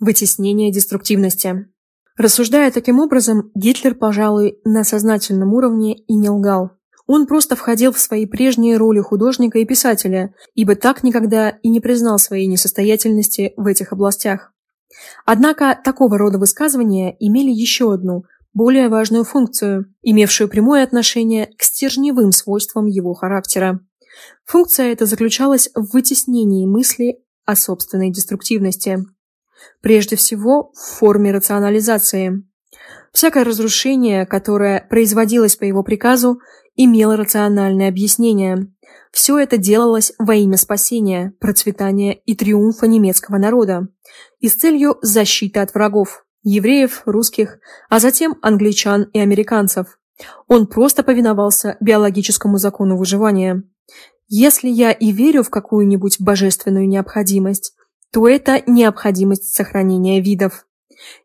Вытеснение деструктивности. Рассуждая таким образом, Гитлер, пожалуй, на сознательном уровне и не лгал. Он просто входил в свои прежние роли художника и писателя, ибо так никогда и не признал своей несостоятельности в этих областях. Однако такого рода высказывания имели еще одну, более важную функцию, имевшую прямое отношение к стержневым свойствам его характера. Функция эта заключалась в вытеснении мысли о собственной деструктивности. Прежде всего, в форме рационализации. Всякое разрушение, которое производилось по его приказу, имело рациональное объяснение. Все это делалось во имя спасения, процветания и триумфа немецкого народа и с целью защиты от врагов – евреев, русских, а затем англичан и американцев. Он просто повиновался биологическому закону выживания. Если я и верю в какую-нибудь божественную необходимость, то это необходимость сохранения видов.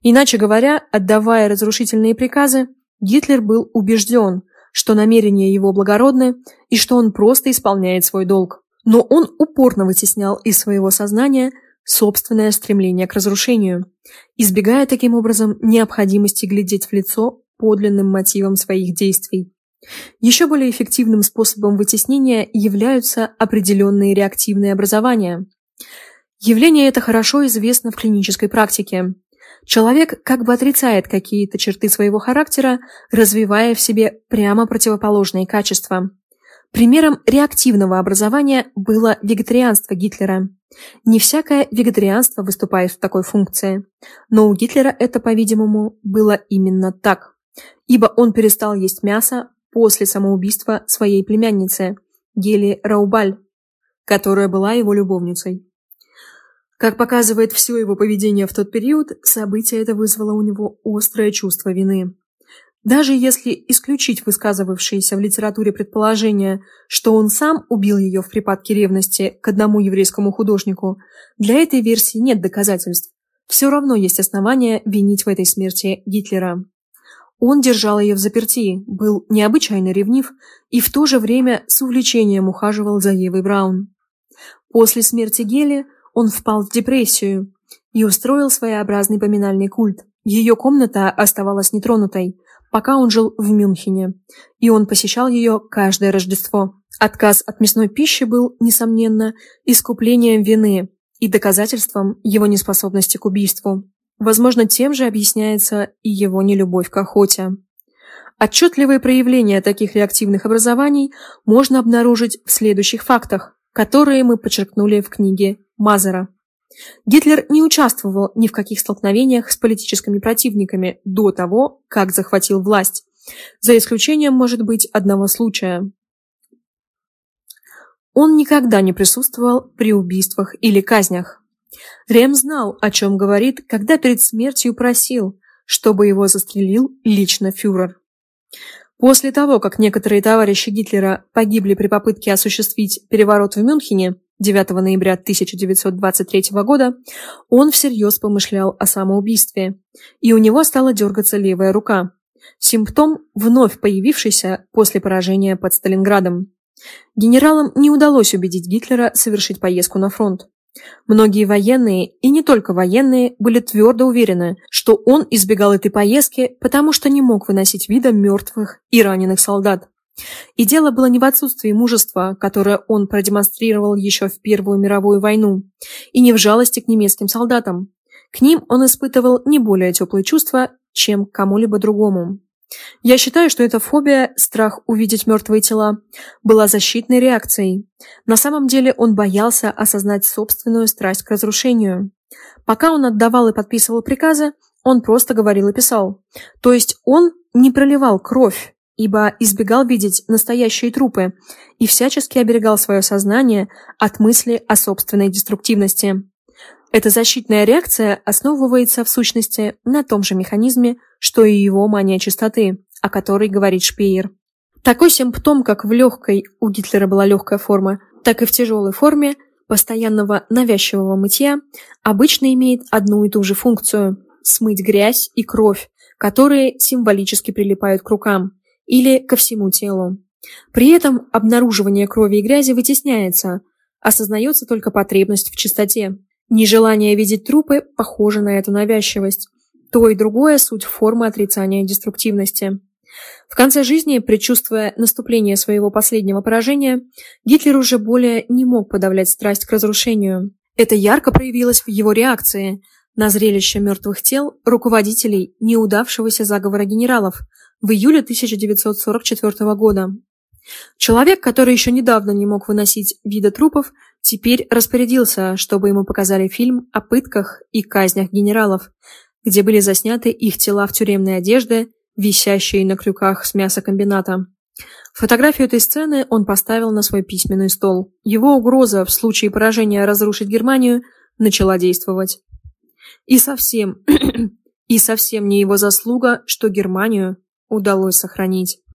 Иначе говоря, отдавая разрушительные приказы, Гитлер был убежден, что намерения его благородны и что он просто исполняет свой долг. Но он упорно вытеснял из своего сознания собственное стремление к разрушению, избегая таким образом необходимости глядеть в лицо подлинным мотивам своих действий. Еще более эффективным способом вытеснения являются определенные реактивные образования. Явление это хорошо известно в клинической практике. Человек как бы отрицает какие-то черты своего характера, развивая в себе прямо противоположные качества. Примером реактивного образования было вегетарианство Гитлера. Не всякое вегетарианство выступает в такой функции, но у Гитлера это, по-видимому, было именно так, ибо он перестал есть мясо после самоубийства своей племянницы Гели Раубаль, которая была его любовницей. Как показывает все его поведение в тот период, событие это вызвало у него острое чувство вины. Даже если исключить высказывавшиеся в литературе предположение, что он сам убил ее в припадке ревности к одному еврейскому художнику, для этой версии нет доказательств. Все равно есть основания винить в этой смерти Гитлера. Он держал ее в заперти, был необычайно ревнив и в то же время с увлечением ухаживал за Евой Браун. После смерти Гели он впал в депрессию и устроил своеобразный поминальный культ. Ее комната оставалась нетронутой, пока он жил в Мюнхене, и он посещал ее каждое Рождество. Отказ от мясной пищи был, несомненно, искуплением вины и доказательством его неспособности к убийству. Возможно, тем же объясняется и его нелюбовь к охоте. Отчетливые проявления таких реактивных образований можно обнаружить в следующих фактах, которые мы подчеркнули в книге Мазера. Гитлер не участвовал ни в каких столкновениях с политическими противниками до того, как захватил власть, за исключением, может быть, одного случая. Он никогда не присутствовал при убийствах или казнях. Рем знал, о чем говорит, когда перед смертью просил, чтобы его застрелил лично фюрер. После того, как некоторые товарищи Гитлера погибли при попытке осуществить переворот в Мюнхене 9 ноября 1923 года, он всерьез помышлял о самоубийстве, и у него стала дергаться левая рука. Симптом, вновь появившийся после поражения под Сталинградом. Генералам не удалось убедить Гитлера совершить поездку на фронт. Многие военные, и не только военные, были твердо уверены, что он избегал этой поездки, потому что не мог выносить вида мертвых и раненых солдат. И дело было не в отсутствии мужества, которое он продемонстрировал еще в Первую мировую войну, и не в жалости к немецким солдатам. К ним он испытывал не более теплые чувства, чем к кому-либо другому. Я считаю, что эта фобия, страх увидеть мертвые тела, была защитной реакцией. На самом деле он боялся осознать собственную страсть к разрушению. Пока он отдавал и подписывал приказы, он просто говорил и писал. То есть он не проливал кровь, ибо избегал видеть настоящие трупы и всячески оберегал свое сознание от мысли о собственной деструктивности. Эта защитная реакция основывается в сущности на том же механизме, что и его мания чистоты, о которой говорит Шпеер. Такой симптом, как в легкой, у Гитлера была легкая форма, так и в тяжелой форме постоянного навязчивого мытья обычно имеет одну и ту же функцию – смыть грязь и кровь, которые символически прилипают к рукам или ко всему телу. При этом обнаруживание крови и грязи вытесняется, осознается только потребность в чистоте. Нежелание видеть трупы похоже на эту навязчивость. То и другое – суть формы отрицания деструктивности. В конце жизни, предчувствуя наступление своего последнего поражения, Гитлер уже более не мог подавлять страсть к разрушению. Это ярко проявилось в его реакции на зрелище мертвых тел руководителей неудавшегося заговора генералов в июле 1944 года. Человек, который еще недавно не мог выносить вида трупов, теперь распорядился, чтобы ему показали фильм о пытках и казнях генералов, где были засняты их тела в тюремной одежде, висящие на крюках с мясокомбината. Фотографию этой сцены он поставил на свой письменный стол. Его угроза в случае поражения разрушить Германию начала действовать. И совсем, и совсем не его заслуга, что Германию удалось сохранить.